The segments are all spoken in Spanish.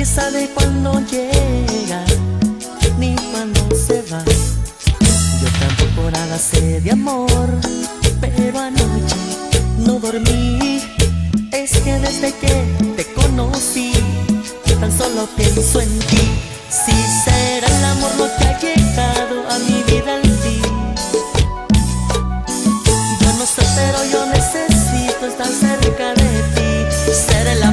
Nadie sabe cuándo llega, ni cuándo se va. Yo tampoco nada sé de amor, pero anoche no dormí. Es que desde que te conocí, tan solo pienso en ti. Si será el amor lo que ha llegado a mi vida al fin. Yo no sé, pero yo necesito estar cerca de ti. Ser el amor.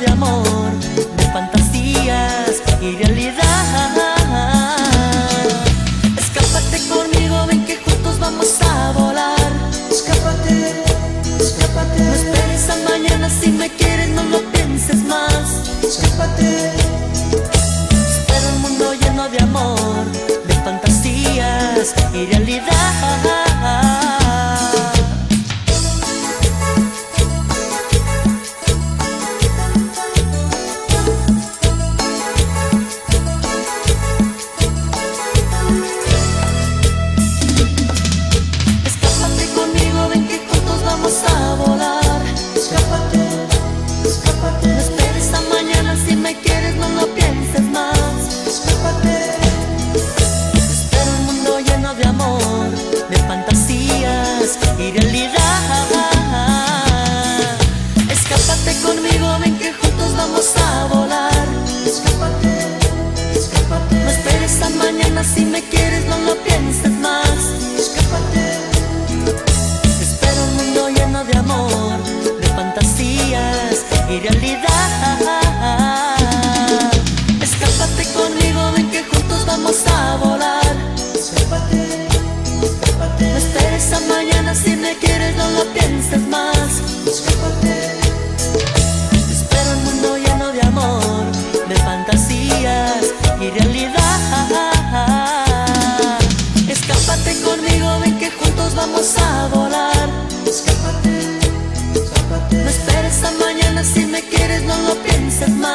De amor, de fantasías y realidad. Escápate conmigo, ven que juntos vamos a volar. Escápate, escápate. No esperes a mañana si me quieres, no lo pienses más. Escápate. Espero un mundo lleno de amor, de fantasías y realidad. Vamos a volar. Escápate, escápate. No esperes a mañana si me quieres, no lo pienses más. Escápate. Espero un mundo lleno de amor, de fantasías y realidad. Escápate conmigo, ven que juntos vamos a volar. Escápate, escápate. No esperes a mañana si me quieres, no lo pienses más.